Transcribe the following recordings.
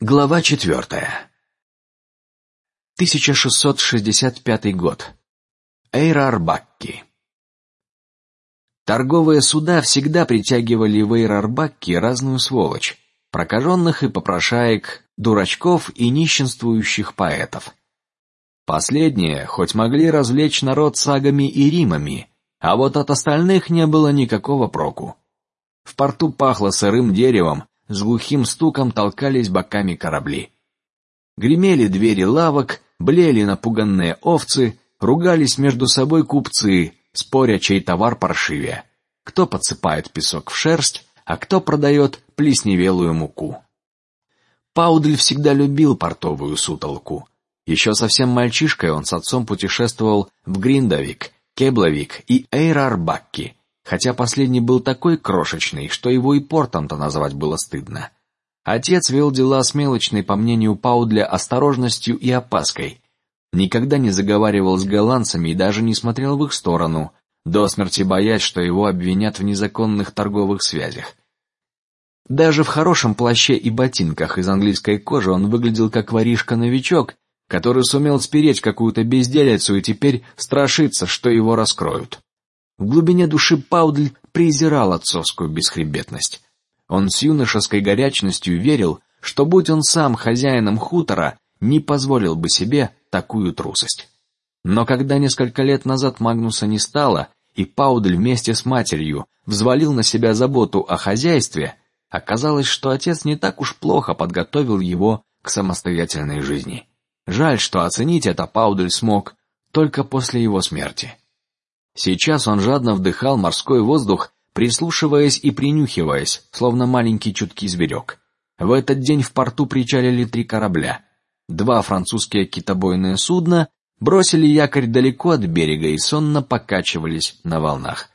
Глава четвертая. 1665 год. Эйрарбакки. Торговые суда всегда притягивали в Эйрарбакки разную сволочь: прокаженных и попрошаек, дурачков и нищенствующих поэтов. Последние хоть могли развлечь народ сагами и римами, а вот от остальных не было никакого проку. В порту пахло сырым деревом, с глухим стуком толкались боками корабли. Гремели двери лавок, блеяли напуганные овцы, ругались между собой купцы, споря, чей товар паршивее. Кто подсыпает песок в шерсть, а кто продает плесневелую муку. Паудль всегда любил портовую сутолку. Еще совсем мальчишкой он с отцом путешествовал в Гриндавик, Кеблавик и Эйрарбакки, хотя последний был такой крошечный, что его и портом-то назвать было стыдно. Отец вел дела с мелочной, по мнению Паудля, осторожностью и опаской. Никогда не заговаривал с голландцами и даже не смотрел в их сторону, до смерти боясь, что его обвинят в незаконных торговых связях. Даже в хорошем плаще и ботинках из английской кожи он выглядел как воришка-новичок, который сумел спереть какую-то безделицу и теперь страшится, что его раскроют. В глубине души Паудль презирал отцовскую бесхребетность. Он с юношеской горячностью верил, что будь он сам хозяином хутора, не позволил бы себе такую трусость. Но когда несколько лет назад Магнуса не стало, и Паудль вместе с матерью взвалил на себя заботу о хозяйстве, оказалось, что отец не так уж плохо подготовил его к самостоятельной жизни. Жаль, что оценить это Паудль смог только после его смерти. Сейчас он жадно вдыхал морской воздух, прислушиваясь и принюхиваясь, словно маленький чуткий зверек. В этот день в порту причалили три корабля. Два французские китобойные судна бросили якорь далеко от берега и сонно покачивались на волнах.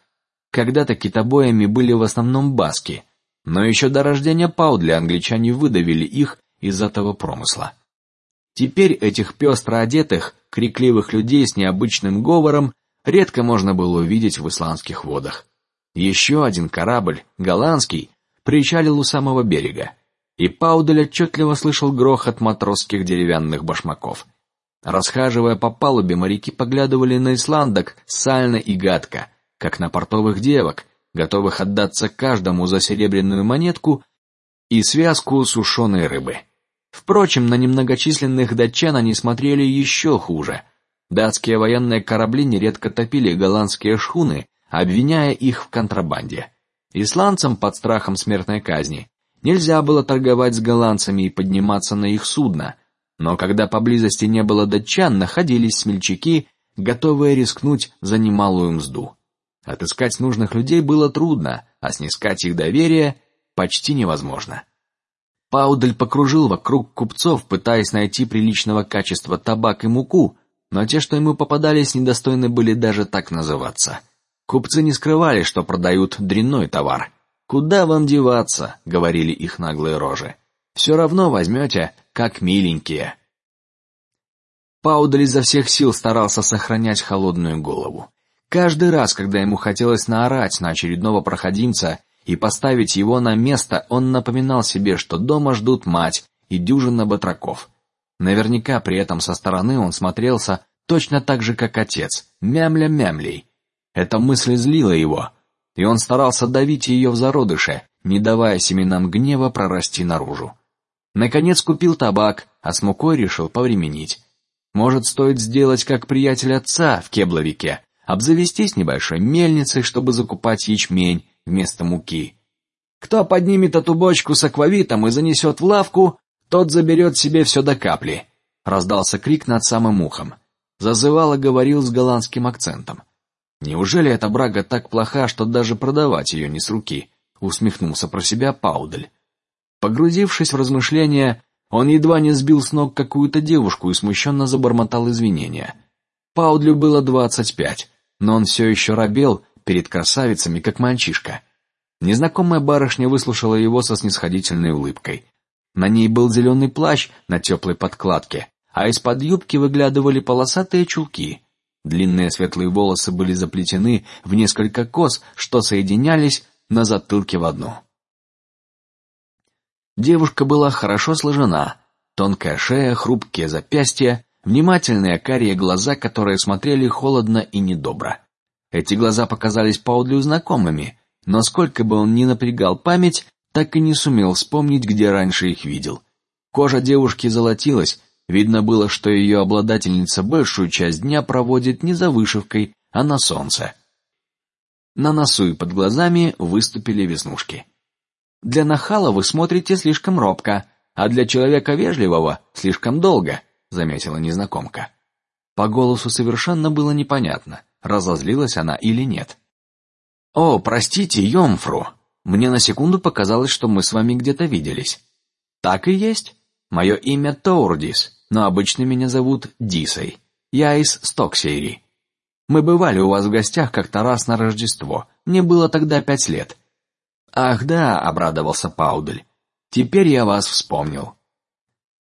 Когда-то китобоями были в основном баски, но еще до рождения Паудля англичане выдавили их из этого промысла. Теперь этих пестро одетых, крикливых людей с необычным говором редко можно было увидеть в исландских водах. Еще один корабль, голландский, причалил у самого берега, и Паудель отчетливо слышал грохот матросских деревянных башмаков. Расхаживая по палубе, моряки поглядывали на исландок сально и гадко, как на портовых девок, готовых отдаться каждому за серебряную монетку и связку сушеной рыбы. Впрочем, на немногочисленных датчан они смотрели еще хуже. Датские военные корабли нередко топили голландские шхуны, обвиняя их в контрабанде. Исландцам под страхом смертной казни нельзя было торговать с голландцами и подниматься на их судна, но когда поблизости не было датчан, находились смельчаки, готовые рискнуть за немалую мзду. Отыскать нужных людей было трудно, а снискать их доверие почти невозможно. Паудель покружил вокруг купцов, пытаясь найти приличного качества табак и муку, но те, что ему попадались, недостойны были даже так называться. Купцы не скрывали, что продают дрянной товар. Куда вам деваться, говорили их наглые рожи. Все равно возьмете, как миленькие. Паудель изо всех сил старался сохранять холодную голову. Каждый раз, когда ему хотелось наорать на очередного проходимца и поставить его на место, он напоминал себе, что дома ждут мать и дюжина батраков. Наверняка при этом со стороны он смотрелся точно так же, как отец, мямля мямлей. Эта мысль злила его, и он старался давить ее в зародыше, не давая семенам гнева прорасти наружу. Наконец купил табак, а с мукой решил повременить. Может, стоит сделать как приятель отца в Кебловике, обзавестись небольшой мельницей, чтобы закупать ячмень вместо муки. Кто поднимет эту бочку с аквавитом и занесет в лавку, тот заберет себе все до капли. Раздался крик над самым ухом. Зазывало говорил с голландским акцентом. Неужели эта брага так плоха, что даже продавать ее не с руки? Усмехнулся про себя Паудель. Погрузившись в размышления, он едва не сбил с ног какую-то девушку и смущенно забормотал извинения. Паудлю было двадцать пять, но он все еще робел перед красавицами, как мальчишка. Незнакомая барышня выслушала его со снисходительной улыбкой. На ней был зеленый плащ на теплой подкладке, а из-под юбки выглядывали полосатые чулки. Длинные светлые волосы были заплетены в несколько кос, что соединялись на затылке в одну. Девушка была хорошо сложена, тонкая шея, хрупкие запястья, внимательные карие глаза, которые смотрели холодно и недобро. Эти глаза показались Паудлю знакомыми, но сколько бы он ни напрягал память, так и не сумел вспомнить, где раньше их видел. Кожа девушки золотилась, видно было, что ее обладательница большую часть дня проводит не за вышивкой, а на солнце. На носу и под глазами выступили веснушки. Для нахала вы смотрите слишком робко, а для человека вежливого слишком долго, заметила незнакомка. По голосу совершенно было непонятно, разозлилась она или нет. О, простите, Йомфру, мне на секунду показалось, что мы с вами где-то виделись. Так и есть. Мое имя Тоурдис, но обычно меня зовут Дисой. Я из Стоксейри. Мы бывали у вас в гостях как-то раз на Рождество. Мне было тогда пять лет. Ах да, обрадовался Паудель. Теперь я вас вспомнил.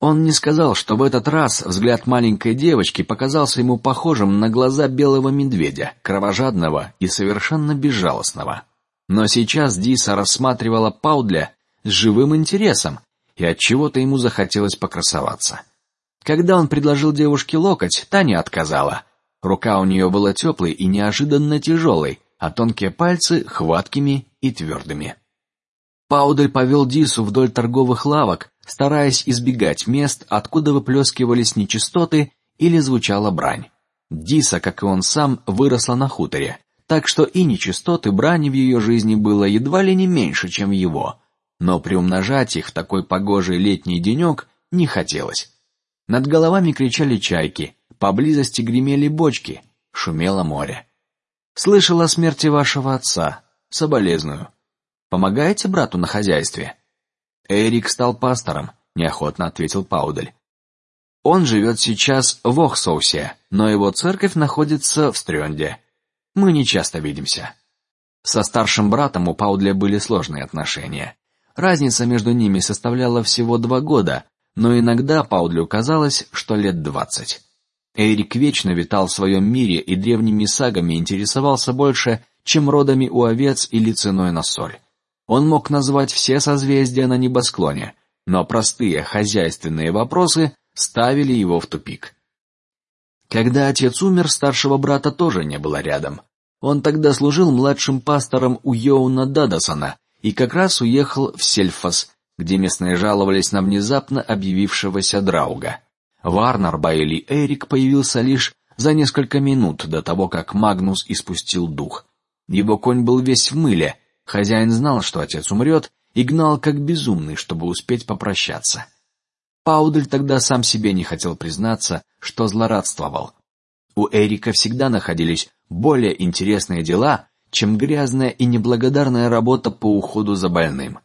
Он не сказал, что в этот раз взгляд маленькой девочки показался ему похожим на глаза белого медведя, кровожадного и совершенно безжалостного. Но сейчас Диса рассматривала Паудля с живым интересом, и от чего-то ему захотелось покрасоваться. Когда он предложил девушке локоть, та не отказала. Рука у нее была теплой и неожиданно тяжелой, а тонкие пальцы хваткими и твердыми. Паудель повел Дису вдоль торговых лавок, стараясь избегать мест, откуда выплескивались нечистоты или звучала брань. Диса, как и он сам, выросла на хуторе, так что и нечистоты брани в ее жизни было едва ли не меньше, чем его. Но приумножать их в такой погожий летний денек не хотелось. Над головами кричали чайки, поблизости гремели бочки, шумело море. Слышал о смерти вашего отца, соболезную. Помогаете брату на хозяйстве? Эрик стал пастором, неохотно ответил Паудель. Он живет сейчас в Охсоусе, но его церковь находится в Стрёнде. Мы не часто видимся. Со старшим братом у Паудля были сложные отношения. Разница между ними составляла всего два года, но иногда Паудлю казалось, что лет двадцать. Эрик вечно витал в своем мире и древними сагами интересовался больше, чем родами у овец или ценой на соль. Он мог назвать все созвездия на небосклоне, но простые хозяйственные вопросы ставили его в тупик. Когда отец умер, старшего брата тоже не было рядом. Он тогда служил младшим пастором у Йоуна Дадасона и как раз уехал в Сельфас, где местные жаловались на внезапно объявившегося Драуга. Варнер Байли Эрик появился лишь за несколько минут до того, как Магнус испустил дух. Его конь был весь в мыле. Хозяин знал, что отец умрет, и гнал как безумный, чтобы успеть попрощаться. Паудель тогда сам себе не хотел признаться, что злорадствовал. У Эрика всегда находились более интересные дела, чем грязная и неблагодарная работа по уходу за больным.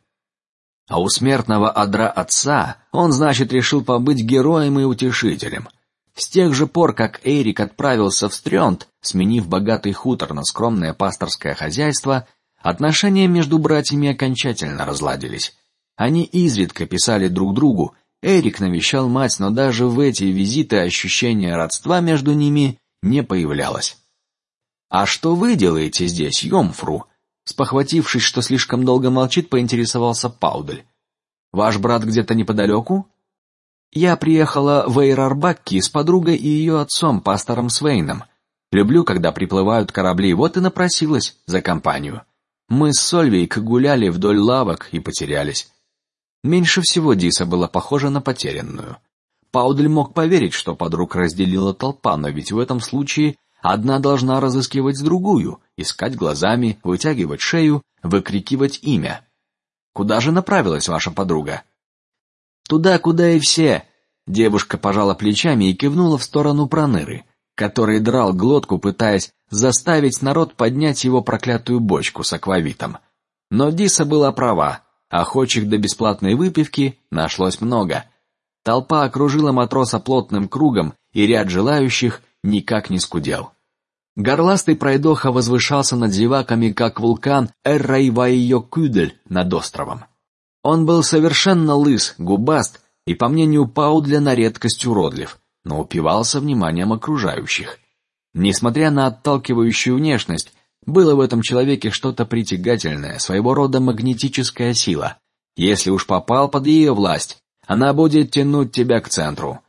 А у смертного адра отца он, значит, решил побыть героем и утешителем. С тех же пор, как Эрик отправился в Стрёнд, сменив богатый хутор на скромное пасторское хозяйство, отношения между братьями окончательно разладились. Они изредка писали друг другу. Эрик навещал мать, но даже в эти визиты ощущение родства между ними не появлялось. А что вы делаете здесь, Йомфру? Спохватившись, что слишком долго молчит, поинтересовался Паудель. Ваш брат где-то неподалеку? Я приехала в Эйрарбакки с подругой и ее отцом, пастором Свейном. Люблю, когда приплывают корабли, вот и напросилась за компанию. Мы с Сольвейк гуляли вдоль лавок и потерялись. Меньше всего Диса была похожа на потерянную. Паудель мог поверить, что подруг разделила толпа, но ведь в этом случае одна должна разыскивать другую, искать глазами, вытягивать шею, выкрикивать имя. Куда же направилась ваша подруга? Туда, куда и все. Девушка пожала плечами и кивнула в сторону Проныры, который драл глотку, пытаясь заставить народ поднять его проклятую бочку с аквавитом. Но Диса была права. Охочих до бесплатной выпивки нашлось много. Толпа окружила матроса плотным кругом, и ряд желающих никак не скудел. Горластый пройдоха возвышался над зеваками, как вулкан Эррайвайо-Кюдель над островом. Он был совершенно лыс, губаст и, по мнению Паудля, на редкость уродлив, но упивался вниманием окружающих. Несмотря на отталкивающую внешность, было в этом человеке что-то притягательное, своего рода магнетическая сила. Если уж попал под ее власть, она будет тянуть тебя к центру.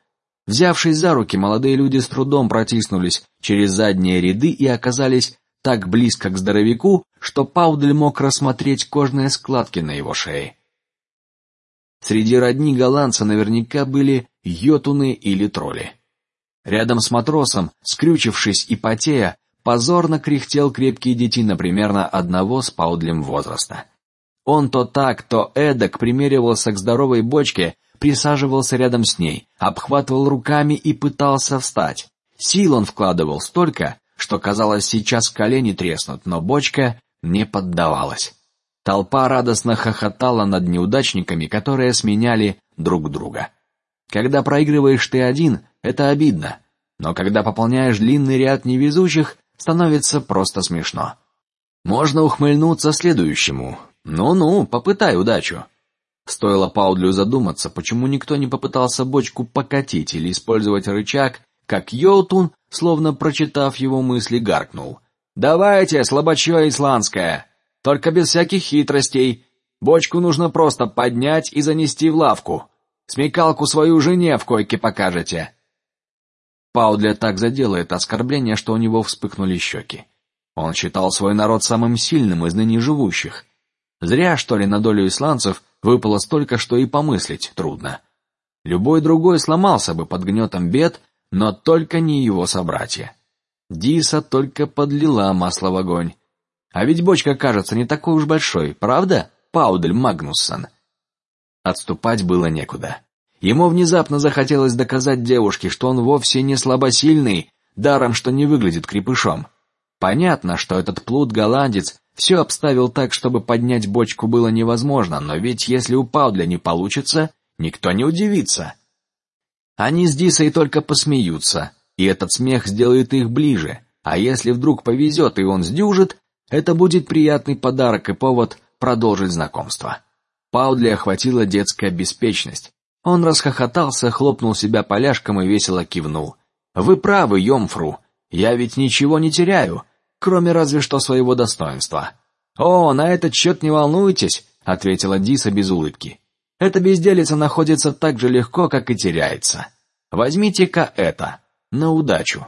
Взявшись за руки, молодые люди с трудом протиснулись через задние ряды и оказались так близко к здоровяку, что Паудель мог рассмотреть кожные складки на его шее. Среди родни голландца наверняка были йотуны или тролли. Рядом с матросом, скрючившись и потея, позорно кряхтел крепкий детина примерно одного с Паудлем возраста. Он то так, то эдак примеривался к здоровой бочке, присаживался рядом с ней, обхватывал руками и пытался встать. Сил он вкладывал столько, что казалось сейчас колени треснут, но бочка не поддавалась. Толпа радостно хохотала над неудачниками, которые сменяли друг друга. Когда проигрываешь ты один, это обидно, но когда пополняешь длинный ряд невезучих, становится просто смешно. Можно ухмыльнуться следующему. Ну-ну, попытай удачу. Стоило Паудлю задуматься, почему никто не попытался бочку покатить или использовать рычаг, как Йоутун, словно прочитав его мысли, гаркнул: "Давайте, слабачье исландское, только без всяких хитростей. Бочку нужно просто поднять и занести в лавку. Смекалку свою жене в койке покажете". Паудля так задело это оскорбление, что у него вспыхнули щеки. Он считал свой народ самым сильным из ныне живущих. Зря, что ли, на долю исландцев выпало столько, что и помыслить трудно. Любой другой сломался бы под гнетом бед, но только не его собратья. Диса только подлила масло в огонь. А ведь бочка кажется не такой уж большой, правда, Паудель Магнуссон? Отступать было некуда. Ему внезапно захотелось доказать девушке, что он вовсе не слабосильный, даром что не выглядит крепышом. Понятно, что этот плут голландец все обставил так, чтобы поднять бочку было невозможно, но ведь если у Паудля не получится, никто не удивится. Они с Дисой только посмеются, и этот смех сделает их ближе. А если вдруг повезет и он сдюжит, это будет приятный подарок и повод продолжить знакомство. Паудля охватила детская беспечность. Он расхохотался, хлопнул себя поляшком и весело кивнул. Вы правы, Йомфру. Я ведь ничего не теряю, кроме разве что своего достоинства. О, на этот счет не волнуйтесь, ответила Диса без улыбки. Эта безделица находится так же легко, как и теряется. Возьмите-ка это на удачу.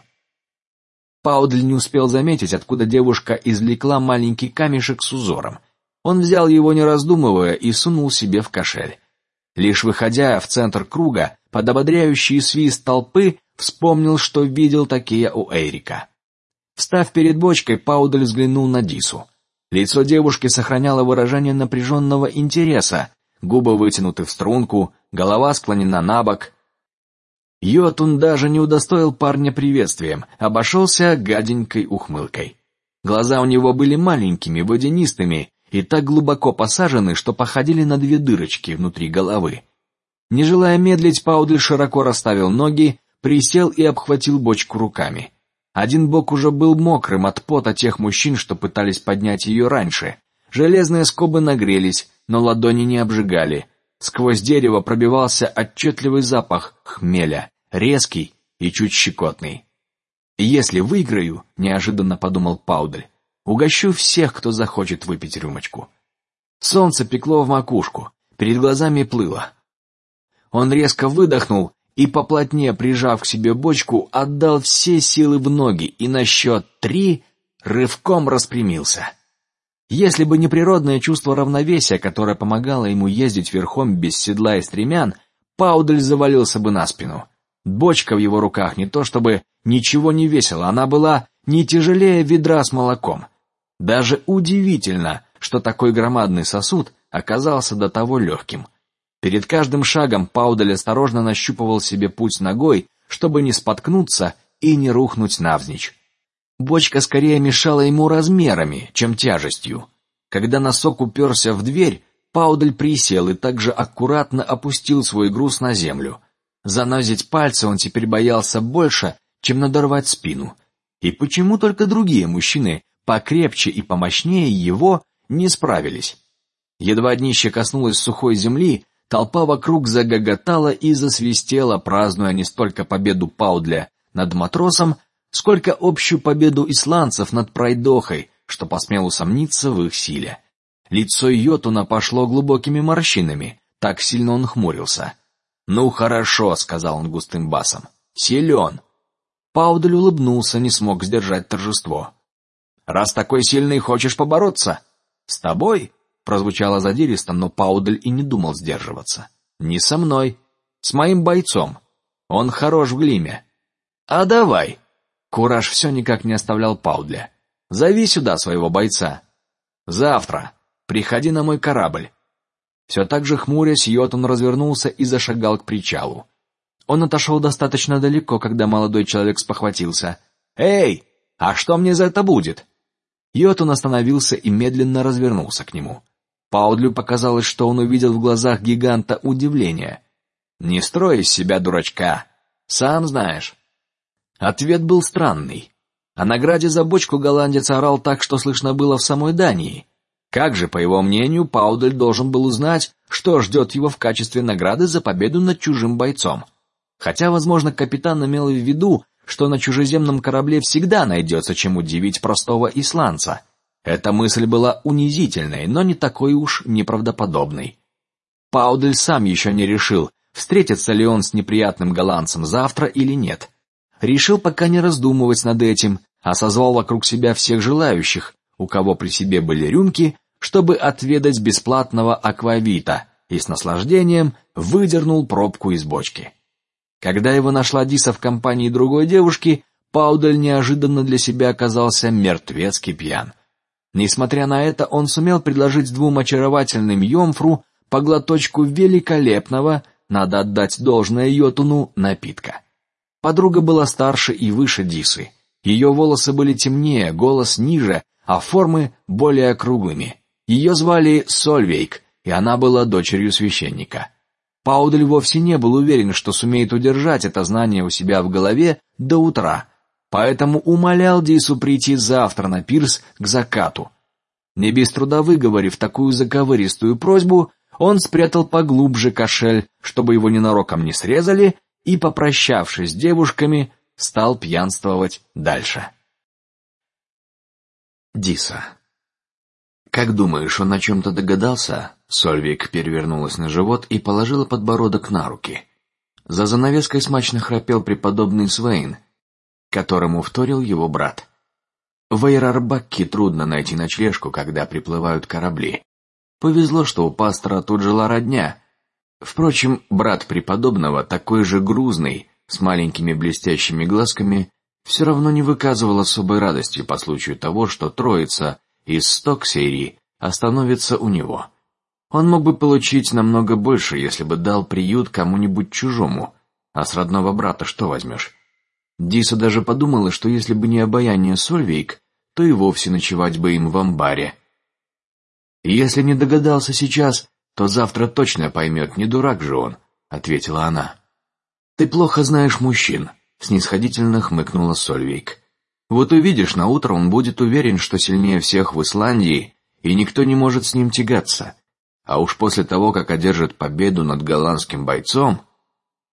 Паудль не успел заметить, откуда девушка извлекла маленький камешек с узором. Он взял его не раздумывая и сунул себе в кошель. Лишь выходя в центр круга, под ободряющий свист толпы, вспомнил, что видел такие у Эрика. Встав перед бочкой, Паудель взглянул на Дису. Лицо девушки сохраняло выражение напряженного интереса, губы вытянуты в струнку, голова склонена на бок. Йотун даже не удостоил парня приветствием, обошелся гаденькой ухмылкой. Глаза у него были маленькими, водянистыми и так глубоко посажены, что походили на две дырочки внутри головы. Не желая медлить, Паудль широко расставил ноги, присел и обхватил бочку руками. Один бок уже был мокрым от пота тех мужчин, что пытались поднять ее раньше. Железные скобы нагрелись, но ладони не обжигали. Сквозь дерево пробивался отчетливый запах хмеля, резкий и чуть щекотный. Если выиграю, неожиданно подумал Паудель, Угощу всех, кто захочет выпить рюмочку. Солнце пекло в макушку, перед глазами плыло. Он резко выдохнул и, поплотнее прижав к себе бочку, отдал все силы в ноги и на счет три рывком распрямился. Если бы не природное чувство равновесия, которое помогало ему ездить верхом без седла и стремян, Паудель завалился бы на спину. Бочка в его руках не то чтобы ничего не весила, она была не тяжелее ведра с молоком. Даже удивительно, что такой громадный сосуд оказался до того легким. Перед каждым шагом Паудель осторожно нащупывал себе путь ногой, чтобы не споткнуться и не рухнуть навзничь. Бочка скорее мешала ему размерами, чем тяжестью. Когда носок уперся в дверь, Паудель присел и также аккуратно опустил свой груз на землю. Занозить пальцы он теперь боялся больше, чем надорвать спину. И почему только другие мужчины покрепче и помощнее его не справились. Едва днище коснулось сухой земли, толпа вокруг загоготала и засвистела, празднуя не столько победу Паудля над матросом, сколько общую победу исландцев над пройдохой, что посмел усомниться в их силе. Лицо Йотуна пошло глубокими морщинами, так сильно он хмурился. Ну хорошо, сказал он густым басом. Силен. Паудель улыбнулся, не смог сдержать торжество. Раз такой сильный, хочешь побороться? С тобой? прозвучало задиристо, но Паудель и не думал сдерживаться. Не со мной, с моим бойцом. Он хорош в глиме. А давай. Кураж все никак не оставлял Паудля. Зови сюда своего бойца. Завтра. Приходи на мой корабль. Все так же хмурясь, Йотун развернулся и зашагал к причалу. Он отошел достаточно далеко, когда молодой человек спохватился. Эй, а что мне за это будет? Йотун остановился и медленно развернулся к нему. Паудлю показалось, что он увидел в глазах гиганта удивление. Не строй из себя дурачка, сам знаешь. Ответ был странный. О награде за бочку голландец орал так, что слышно было в самой Дании. Как же, по его мнению, Паудель должен был узнать, что ждет его в качестве награды за победу над чужим бойцом? Хотя, возможно, капитан имел в виду, что на чужеземном корабле всегда найдется чем удивить простого исландца. Эта мысль была унизительной, но не такой уж неправдоподобной. Паудель сам еще не решил, встретится ли он с неприятным голландцем завтра или нет. Решил пока не раздумывать над этим, а созвал вокруг себя всех желающих, у кого при себе были рюмки, чтобы отведать бесплатного аквавита, и с наслаждением выдернул пробку из бочки. Когда его нашла Диса в компании другой девушки, Паудель неожиданно для себя оказался мертвецки пьян. Несмотря на это, он сумел предложить двум очаровательным Йомфру по глоточку великолепного, надо отдать должное Йотуну, напитка. Подруга была старше и выше Дисы. Ее волосы были темнее, голос ниже, а формы более округлыми. Ее звали Сольвейк, и она была дочерью священника. Паудель вовсе не был уверен, что сумеет удержать это знание у себя в голове до утра, поэтому умолял Дису прийти завтра на пирс к закату. Не без труда выговорив такую заковыристую просьбу, он спрятал поглубже кошель, чтобы его ненароком не срезали, и, попрощавшись с девушками, стал пьянствовать дальше. Диса. Как думаешь, он о чем-то догадался? Сольвик перевернулась на живот и положила подбородок на руки. За занавеской смачно храпел преподобный Свейн, которому вторил его брат. В Эйрарбакке трудно найти ночлежку, когда приплывают корабли. Повезло, что у пастора тут жила родня. Впрочем, брат преподобного, такой же грузный, с маленькими блестящими глазками, все равно не выказывал особой радости по случаю того, что троица из Стоксерии остановится у него. Он мог бы получить намного больше, если бы дал приют кому-нибудь чужому, а с родного брата что возьмешь? Диса даже подумала, что если бы не обаяние Сольвейк, то и вовсе ночевать бы им в амбаре. если не догадался сейчас, то завтра точно поймет, не дурак же он, ответила она. Ты плохо знаешь мужчин, снисходительно хмыкнула Сольвейк. Вот увидишь, на утро он будет уверен, что сильнее всех в Исландии, и никто не может с ним тягаться. А уж после того, как одержит победу над голландским бойцом,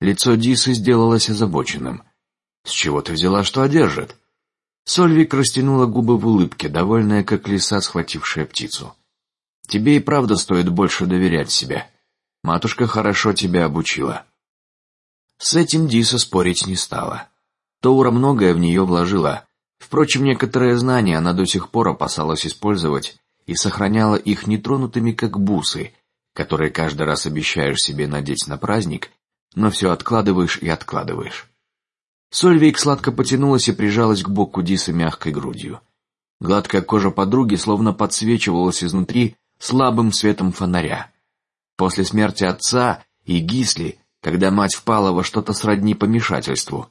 лицо Дисы сделалось озабоченным. С чего ты взяла, что одержит? Сольвик растянула губы в улыбке, довольная, как лиса, схватившая птицу. Тебе и правда стоит больше доверять себе. Матушка хорошо тебя обучила. С этим Диса спорить не стала. Тоура многое в нее вложила. Впрочем, некоторые знания она до сих пор опасалась использовать и сохраняла их нетронутыми, как бусы, которые каждый раз обещаешь себе надеть на праздник, но все откладываешь и откладываешь. Сольвейк сладко потянулась и прижалась к боку Дисы мягкой грудью. Гладкая кожа подруги словно подсвечивалась изнутри слабым светом фонаря. После смерти отца и Гисли, когда мать впала во что-то сродни помешательству,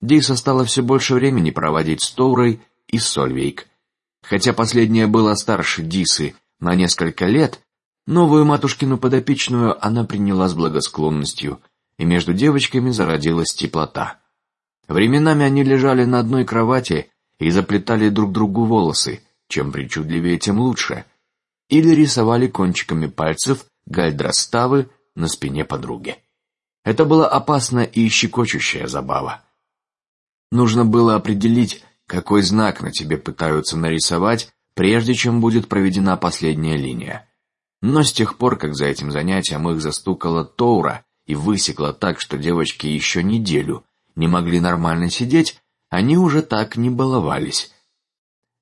Диса стала все больше времени проводить с Тоурой и Сольвейк. Хотя последняя была старше Дисы на несколько лет, новую матушкину подопечную она приняла с благосклонностью, и между девочками зародилась теплота. Временами они лежали на одной кровати и заплетали друг другу волосы, чем причудливее, тем лучше, или рисовали кончиками пальцев гальдроставы на спине подруги. Это была опасная и щекочущая забава. Нужно было определить, какой знак на тебе пытаются нарисовать, прежде чем будет проведена последняя линия. Но с тех пор, как за этим занятием их застукала Тоура и высекла так, что девочки еще неделю не могли нормально сидеть, они уже так не баловались.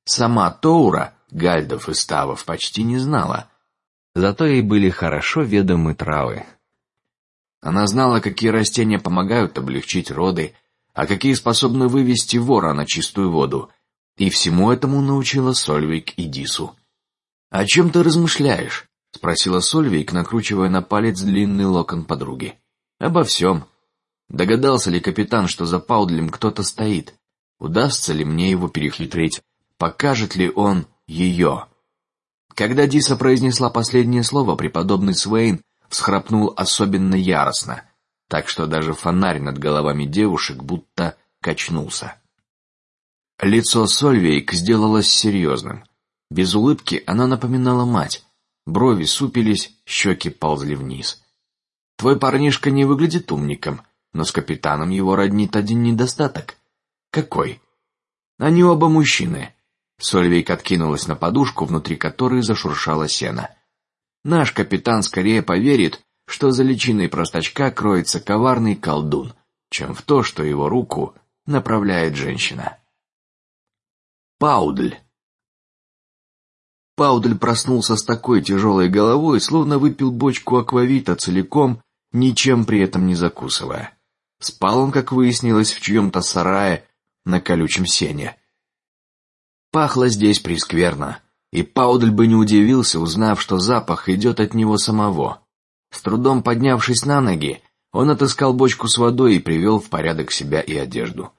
Сама Тоура гальдов и ставов почти не знала, зато ей были хорошо ведомы травы. Она знала, какие растения помогают облегчить роды, а какие способны вывести вора на чистую воду, и всему этому научила Сольвик и Дису. О чем ты размышляешь? спросила Сольвик, накручивая на палец длинный локон подруги. Обо всем. Догадался ли капитан, что за Паудлем кто-то стоит? Удастся ли мне его перехитрить? Покажет ли он ее? Когда Диса произнесла последнее слово, преподобный Свейн всхрапнул особенно яростно, так что даже фонарь над головами девушек будто качнулся. Лицо Сольвейк сделалось серьезным. Без улыбки она напоминала мать. Брови супились, щеки ползли вниз. Твой парнишка не выглядит умником, но с капитаном его роднит один недостаток. Какой? Они оба мужчины. Сольвейк откинулась на подушку, внутри которой зашуршало сено. Наш капитан скорее поверит, что за личиной простачка кроется коварный колдун, чем в то, что его руку направляет женщина. Паудль. Паудль проснулся с такой тяжелой головой, словно выпил бочку аквавита целиком, ничем при этом не закусывая. Спал он, как выяснилось, в чьем-то сарае на колючем сене. Пахло здесь прискверно. И Паудль бы не удивился, узнав, что запах идет от него самого. С трудом поднявшись на ноги, он отыскал бочку с водой и привел в порядок себя и одежду.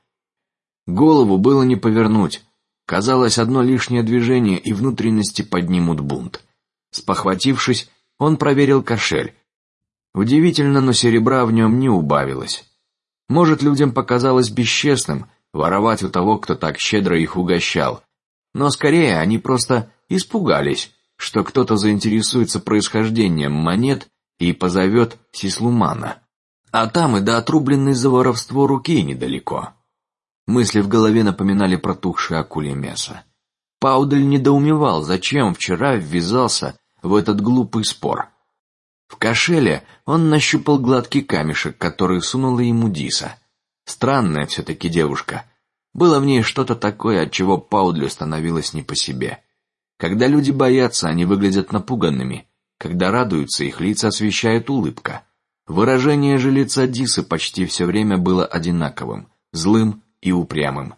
Голову было не повернуть. Казалось, одно лишнее движение и внутренности поднимут бунт. Спохватившись, он проверил кошель. Удивительно, но серебра в нем не убавилось. Может, людям показалось бесчестным воровать у того, кто так щедро их угощал, но скорее они просто испугались, что кто-то заинтересуется происхождением монет и позовет Сислумана. А там и до отрубленной за воровство руки недалеко. Мысли в голове напоминали протухшее акулье мясо. Паудель недоумевал, зачем вчера ввязался в этот глупый спор. В кошеле он нащупал гладкий камешек, который сунула ему Диса. Странная все-таки девушка. Было в ней что-то такое, от чего Паудлю становилось не по себе. Когда люди боятся, они выглядят напуганными. Когда радуются, их лица освещает улыбка. Выражение же лица Дисы почти все время было одинаковым, злым и упрямым.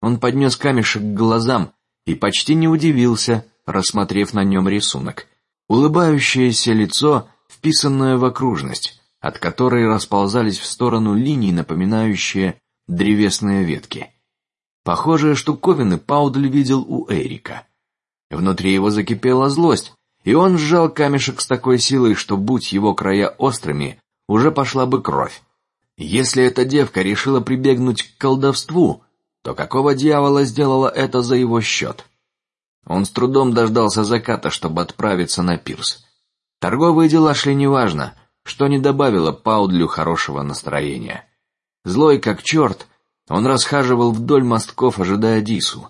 Он поднес камешек к глазам и почти не удивился, рассмотрев на нем рисунок. Улыбающееся лицо, вписанное в окружность, от которой расползались в сторону линии, напоминающие древесные ветки. Похожие штуковины Паудль видел у Эрика. Внутри его закипела злость, и он сжал камешек с такой силой, что, будь его края острыми, уже пошла бы кровь. Если эта девка решила прибегнуть к колдовству, то какого дьявола сделала это за его счет? Он с трудом дождался заката, чтобы отправиться на пирс. Торговые дела шли неважно, что не добавило Паудлю хорошего настроения. Злой как черт, он расхаживал вдоль мостков, ожидая Дису.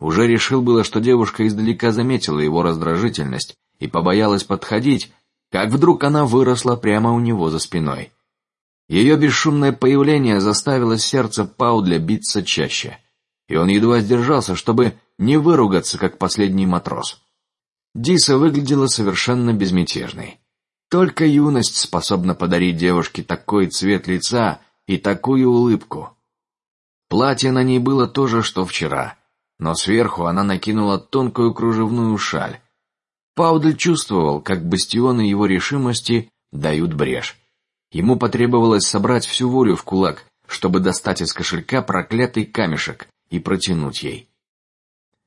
Уже решил было, что девушка издалека заметила его раздражительность и побоялась подходить, как вдруг она выросла прямо у него за спиной. Ее бесшумное появление заставило сердце Паудля биться чаще, и он едва сдержался, чтобы не выругаться, как последний матрос. Диса выглядела совершенно безмятежной. Только юность способна подарить девушке такой цвет лица и такую улыбку. Платье на ней было то же, что вчера, но сверху она накинула тонкую кружевную шаль. Паудель чувствовал, как бастионы его решимости дают брешь. Ему потребовалось собрать всю волю в кулак, чтобы достать из кошелька проклятый камешек и протянуть ей.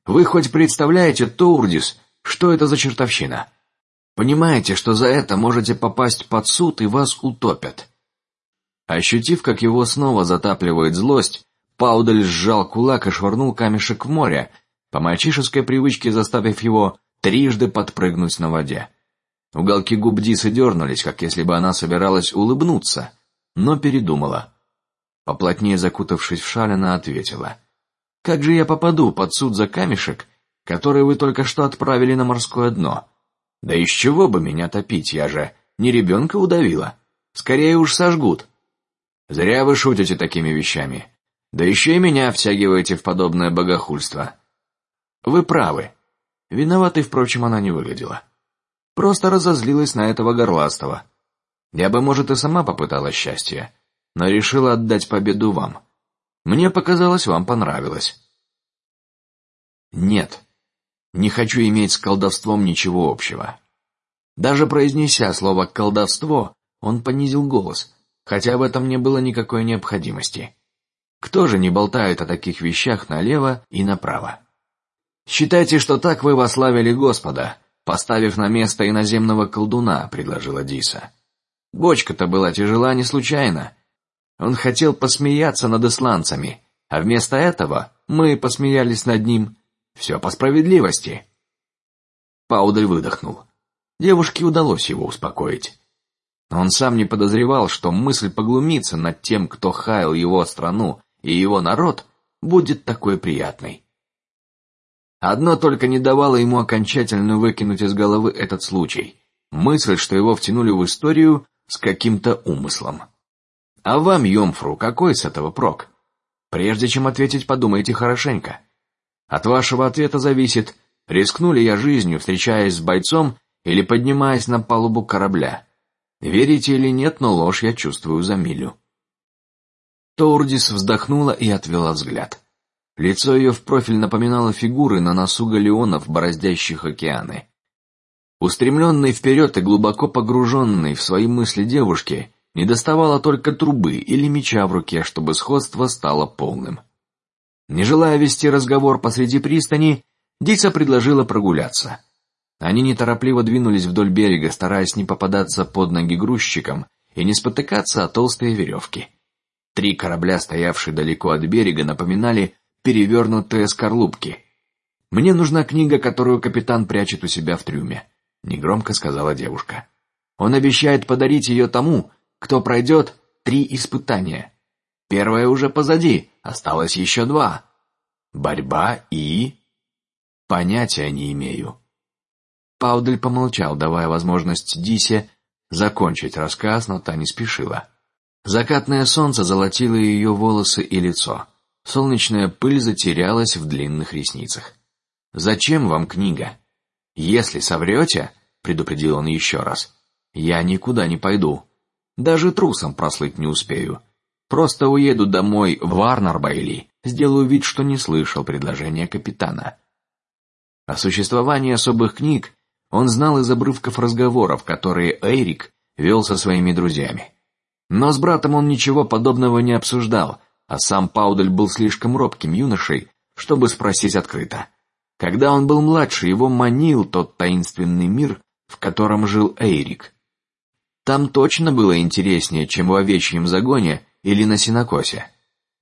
Вы хоть представляете, Тоурдис, что это за чертовщина? Понимаете, что за это можете попасть под суд и вас утопят? Ощутив, как его снова затапливает злость, Паудель сжал кулак и швырнул камешек в море, по мальчишеской привычке заставив его трижды подпрыгнуть на воде. Уголки губ Дисы дернулись, как если бы она собиралась улыбнуться, но передумала. Поплотнее закутавшись в шаль, она ответила: "Как же я попаду под суд за камешек, который вы только что отправили на морское дно? Да из чего бы меня топить, я же не ребенка удавила. Скорее уж сожгут. Зря вы шутите такими вещами. Да еще и меня втягиваете в подобное богохульство. Вы правы. Виноватой, впрочем, она не выглядела. Просто разозлилась на этого горластого. Я бы, может, и сама попыталась счастья, но решила отдать победу вам. Мне показалось, вам понравилось. Нет, не хочу иметь с колдовством ничего общего. Даже произнеся слово колдовство, он понизил голос, хотя в этом не было никакой необходимости. Кто же не болтает о таких вещах налево и направо? Считайте, что так вы вославили Господа, поставив на место иноземного колдуна, предложила Диса. Бочка-то была тяжела не случайно. Он хотел посмеяться над исландцами, а вместо этого мы посмеялись над ним. Все по справедливости. Паудель выдохнул. Девушке удалось его успокоить. Он сам не подозревал, что мысль поглумиться над тем, кто хаял его страну и его народ, будет такой приятной. Одно только не давало ему окончательно выкинуть из головы этот случай: мысль, что его втянули в историю с каким-то умыслом. А вам, Йомфру, какой с этого прок? Прежде чем ответить, подумайте хорошенько. От вашего ответа зависит, рискну ли я жизнью, встречаясь с бойцом или поднимаясь на палубу корабля. Верите или нет, но ложь я чувствую за милю. Тордис вздохнула и отвела взгляд. Лицо ее в профиль напоминало фигуры на носу галеонов, бороздящих океаны. Устремленной вперед и глубоко погруженной в свои мысли девушки не доставало только трубы или меча в руке, чтобы сходство стало полным. Не желая вести разговор посреди пристани, Дица предложила прогуляться. Они неторопливо двинулись вдоль берега, стараясь не попадаться под ноги грузчикам и не спотыкаться о толстые веревки. Три корабля, стоявшие далеко от берега, напоминали перевернутые скорлупки. Мне нужна книга, которую капитан прячет у себя в трюме, негромко сказала девушка. Он обещает подарить ее тому, кто пройдет три испытания. Первое уже позади, осталось еще два. Борьба и понятия не имею. Паудель помолчал, давая возможность Дисе закончить рассказ, но та не спешила. Закатное солнце золотило ее волосы и лицо. Солнечная пыль затерялась в длинных ресницах. Зачем вам книга? Если соврете, предупредил он еще раз, я никуда не пойду, даже трусом прослыть не успею. Просто уеду домой в Арнарбайли, сделаю вид, что не слышал предложения капитана. О существовании особых книг он знал из обрывков разговоров, которые Эрик вел со своими друзьями. Но с братом он ничего подобного не обсуждал, а сам Паудель был слишком робким юношей, чтобы спросить открыто. Когда он был младше, его манил тот таинственный мир, в котором жил Эйрик. Там точно было интереснее, чем в овечьем загоне или на синокосе.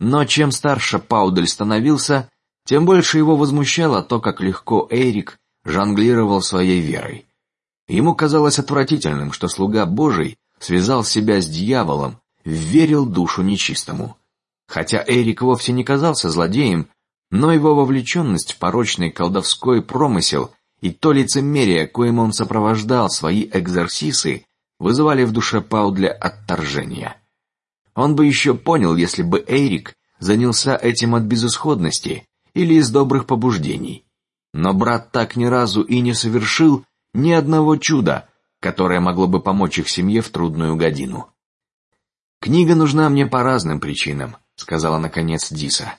Но чем старше Паудель становился, тем больше его возмущало то, как легко Эрик жонглировал своей верой. Ему казалось отвратительным, что слуга Божий связал себя с дьяволом, верил душу нечистому. Хотя Эрик вовсе не казался злодеем, но его вовлеченность в порочный колдовской промысел и то лицемерие, коим он сопровождал свои экзорсисы, вызывали в душе Паудля отторжение. Он бы еще понял, если бы Эрик занялся этим от безысходности или из добрых побуждений. Но брат так ни разу и не совершил ни одного чуда, которое могло бы помочь их семье в трудную годину. Книга нужна мне по разным причинам, сказала наконец Диса.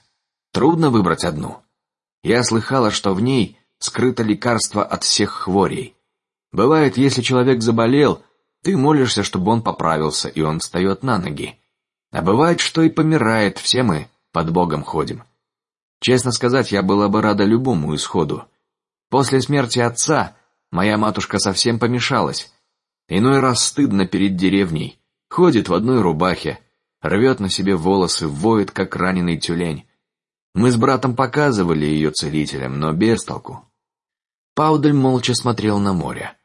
Трудно выбрать одну. Я слыхала, что в ней скрыто лекарство от всех хворей. Бывает, если человек заболел, ты молишься, чтобы он поправился, и он встает на ноги. А бывает, что и помирает. Все мы под Богом ходим. Честно сказать, я была бы рада любому исходу. После смерти отца моя матушка совсем помешалась. Иной раз стыдно перед деревней. Ходит в одной рубахе, рвет на себе волосы, воет как раненый тюлень. Мы с братом показывали ее целителям, но без толку. Паудель молча смотрел на море.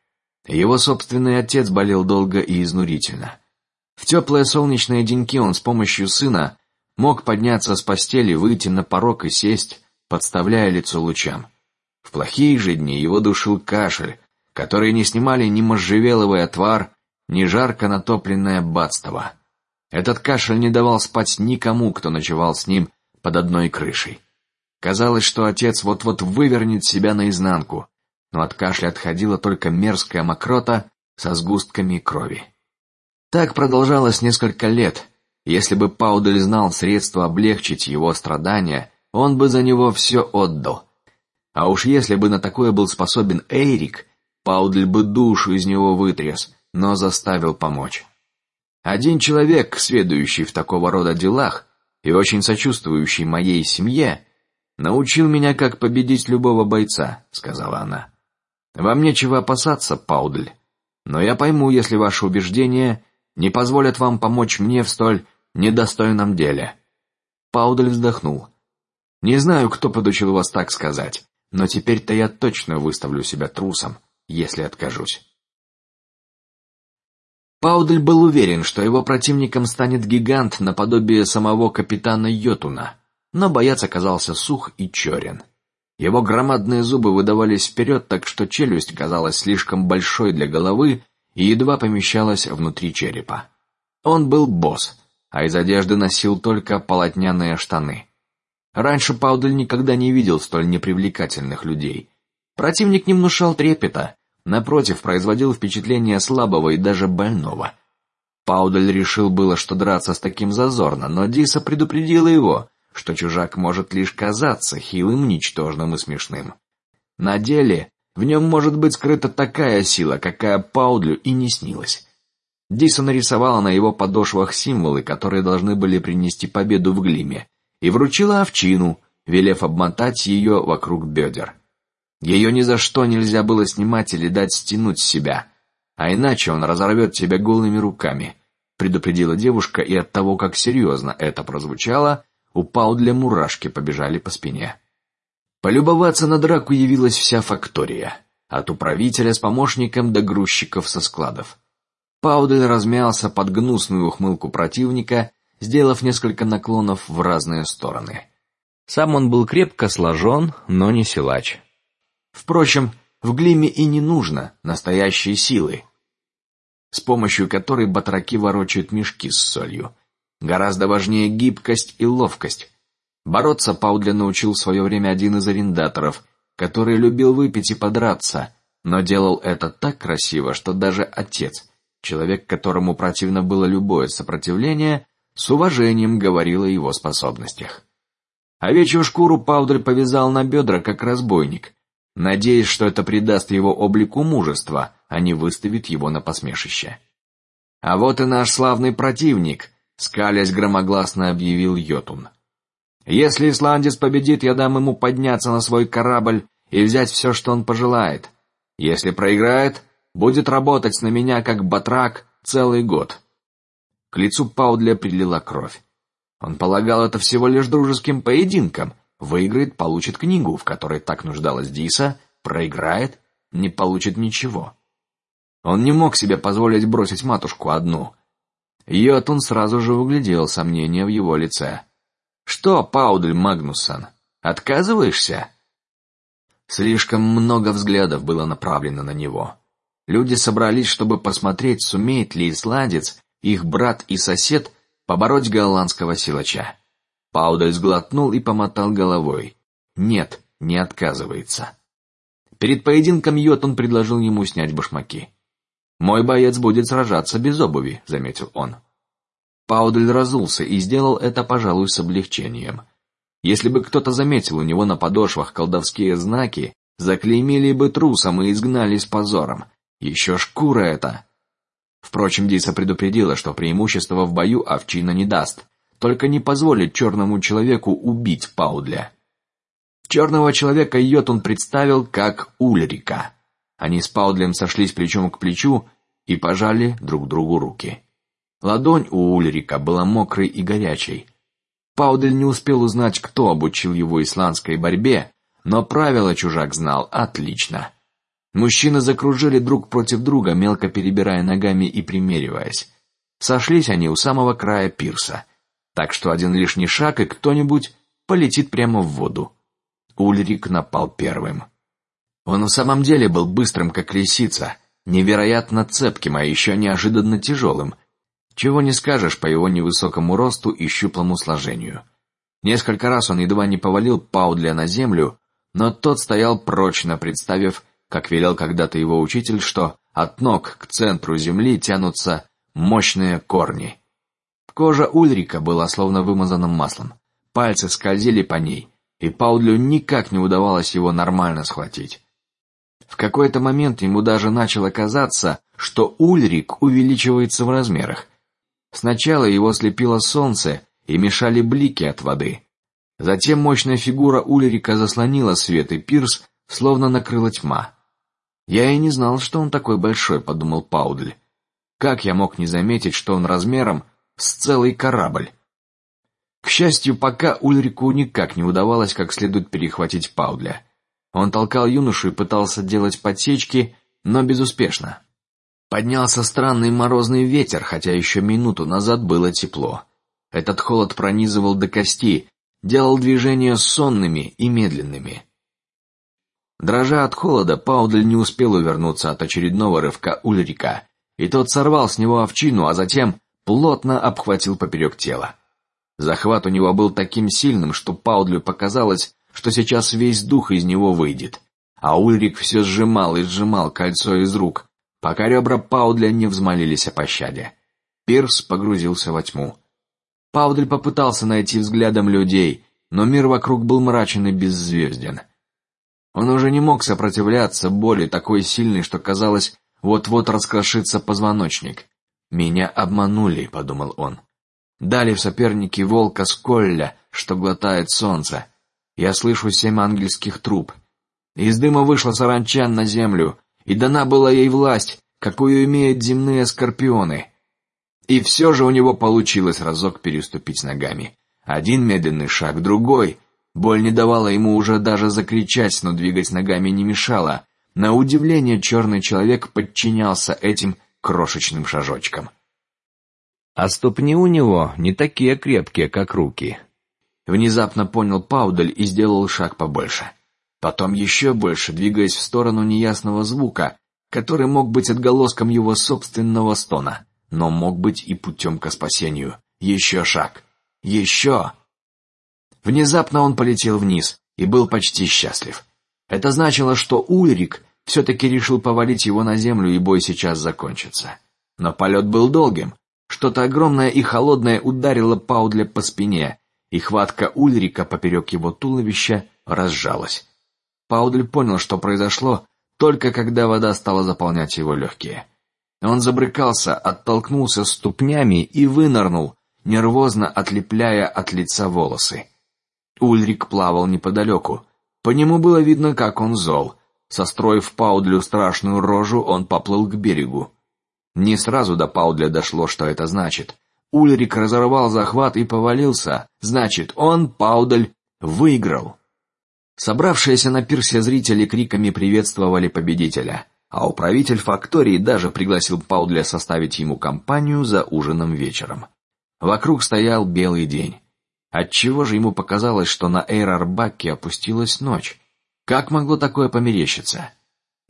Его собственный отец болел долго и изнурительно. В теплые солнечные деньки он с помощью сына мог подняться с постели, выйти на порог и сесть, подставляя лицо лучам. В плохие же дни его душил кашель, которые не снимали ни можжевеловый отвар, ни жарко натопленное бадство. Этот кашель не давал спать никому, кто ночевал с ним под одной крышей. Казалось, что отец вот-вот вывернет себя наизнанку, но от кашля отходила только мерзкая мокрота со сгустками крови. Так продолжалось несколько лет. Если бы Паудель знал средства облегчить его страдания, он бы за него все отдал. А уж если бы на такое был способен Эйрик, Паудель бы душу из него вытряс, но заставил помочь. Один человек, сведущий в такого рода делах и очень сочувствующий моей семье, научил меня, как победить любого бойца, сказала она. Вам нечего опасаться, Паудль, но я пойму, если ваши убеждения не позволят вам помочь мне в столь недостойном деле. Паудль вздохнул. Не знаю, кто подучил вас так сказать, но теперь-то я точно выставлю себя трусом, если откажусь. Паудль был уверен, что его противником станет гигант наподобие самого капитана Йотуна, но боец оказался сух и черен. Его громадные зубы выдавались вперед, так что челюсть казалась слишком большой для головы и едва помещалась внутри черепа. Он был босс, а из одежды носил только полотняные штаны. Раньше Паудль никогда не видел столь непривлекательных людей. Противник не внушал трепета, напротив, производил впечатление слабого и даже больного. Паудель решил было, что драться с таким зазорно, но Диса предупредила его, что чужак может лишь казаться хилым, ничтожным и смешным. На деле в нем может быть скрыта такая сила, какая Паудлю и не снилась. Диса нарисовала на его подошвах символы, которые должны были принести победу в Глиме, и вручила овчину, велев обмотать ее вокруг бедер. Ее ни за что нельзя было снимать или дать стянуть с себя, а иначе он разорвет тебя голыми руками. Предупредила девушка, и от того, как серьезно это прозвучало, упал для мурашки побежали по спине. Полюбоваться на драку явилась вся фактория, от управителя с помощником до грузчиков со складов. Паудель размялся под гнусную ухмылку противника, сделав несколько наклонов в разные стороны. Сам он был крепко сложен, но не силач. Впрочем, в глиме и не нужно настоящей силы, с помощью которой батраки ворочают мешки с солью. Гораздо важнее гибкость и ловкость. Бороться Паудля научил в свое время один из арендаторов, который любил выпить и подраться, но делал это так красиво, что даже отец, человек, которому противно было любое сопротивление, с уважением говорил о его способностях. Овечью шкуру Паудль повязал на бедра, как разбойник, надеясь, что это придаст его облику мужества, а не выставит его на посмешище. А вот и наш славный противник, скалясь громогласно объявил Йотун. Если исландец победит, я дам ему подняться на свой корабль и взять все, что он пожелает. Если проиграет, будет работать на меня как батрак целый год. К лицу Паудля прилила кровь. Он полагал это всего лишь дружеским поединком, Выиграет, получит книгу, в которой так нуждалась Диса, проиграет, не получит ничего. Он не мог себе позволить бросить матушку одну. Йотун сразу же углядел сомнение в его лице. Что, Паудель Магнуссон, отказываешься? Слишком много взглядов было направлено на него. Люди собрались, чтобы посмотреть, сумеет ли исладец, их брат и сосед, побороть голландского силача. Паудель сглотнул и помотал головой. Нет, не отказывается. Перед поединком Йотун предложил ему снять башмаки. Мой боец будет сражаться без обуви, заметил он. Паудель разулся и сделал это, пожалуй, с облегчением. Если бы кто-то заметил у него на подошвах колдовские знаки, заклеймили бы трусом и изгнали с позором. Еще шкура это. Впрочем, Диса предупредила, что преимущество в бою овчина не даст, только не позволит черному человеку убить Паудля. Черного человека Йотун представил как Ульрика. Они с Паудлем сошлись плечом к плечу и пожали друг другу руки. Ладонь у Ульрика была мокрой и горячей. Паудель не успел узнать, кто обучил его исландской борьбе, но правила чужак знал отлично. Мужчины закружили друг против друга, мелко перебирая ногами и примериваясь. Сошлись они у самого края пирса так что один лишний шаг и кто-нибудь полетит прямо в воду. Ульрик напал первым. Он в самом деле был быстрым, как лисица, невероятно цепким, а еще неожиданно тяжелым. Чего не скажешь по его невысокому росту и щуплому сложению. Несколько раз он едва не повалил Паудля на землю, но тот стоял прочно, представив, как велел когда-то его учитель, что от ног к центру земли тянутся мощные корни. Кожа Ульрика была словно вымазана маслом, пальцы скользили по ней, и Паудлю никак не удавалось его нормально схватить. В какой-то момент ему даже начало казаться, что Ульрик увеличивается в размерах. Сначала его слепило солнце и мешали блики от воды. Затем мощная фигура Ульрика заслонила свет, и пирс словно накрыла тьма. Я и не знал, что он такой большой, подумал Паудль. Как я мог не заметить, что он размером с целый корабль? К счастью, пока Ульрику никак не удавалось как следует перехватить Паудля. Он толкал юношу и пытался делать подсечки, но безуспешно. Поднялся странный морозный ветер, хотя еще минуту назад было тепло. Этот холод пронизывал до кости, делал движения сонными и медленными. Дрожа от холода, Паудль не успел увернуться от очередного рывка Ульрика, и тот сорвал с него овчину, а затем плотно обхватил поперек тела. Захват у него был таким сильным, что Паудлю показалось, что сейчас весь дух из него выйдет, а Ульрик все сжимал и сжимал кольцо из рук, пока ребра Паудля не взмолились о пощаде. Пирс погрузился во тьму. Паудль попытался найти взглядом людей, но мир вокруг был мрачен и беззвезден. Он уже не мог сопротивляться боли такой сильной, что казалось, вот-вот раскрошится позвоночник. Меня обманули, подумал он. Дали в соперники волка Сколля, что глотает солнце. Я слышу семь ангельских труб. Из дыма вышла саранча на землю, и дана была ей власть, какую имеют земные скорпионы. И все же у него получилось разок переступить ногами. Один медленный шаг, другой. Боль не давала ему уже даже закричать, но двигать ногами не мешала. На удивление черный человек подчинялся этим крошечным шажочкам. А ступни у него не такие крепкие, как руки. Внезапно понял Паудель и сделал шаг побольше. Потом еще больше, двигаясь в сторону неясного звука, который мог быть отголоском его собственного стона, но мог быть и путем к спасению. Еще шаг, еще. Внезапно он полетел вниз и был почти счастлив. Это значило, что Ульрик все-таки решил повалить его на землю, и бой сейчас закончится. Но полет был долгим. Что-то огромное и холодное ударило Паудля по спине, и хватка Ульрика поперек его туловища разжалась. Паудль понял, что произошло, только когда вода стала заполнять его легкие. Он забрыкался, оттолкнулся ступнями и вынырнул, нервозно отлепляя от лица волосы. Ульрик плавал неподалеку. По нему было видно, как он зол. Состроив Паудлю страшную рожу, он поплыл к берегу. Не сразу до Паудля дошло, что это значит. Ульрик разорвал захват и повалился. Значит, он, Паудель, выиграл. Собравшиеся на пирсе зрители криками приветствовали победителя, а управитель фактории даже пригласил Паудля составить ему компанию за ужином вечером. Вокруг стоял белый день. Отчего же ему показалось, что на Эйрарбаке опустилась ночь? Как могло такое померещиться?